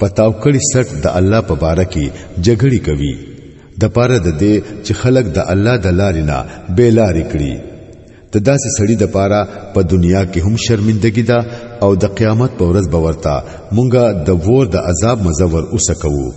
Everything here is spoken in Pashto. پتاو کړي سټ د الله په باره کې جګړې کوي د پاره د دې چې خلک د الله د لارې نه بیلاری کړي د داسې سړي د پاره په پا دنیا کې هم شرمندګي ده او د قیامت په ورځ به ورته مونږه د ور د عذاب مزور اوسه کوو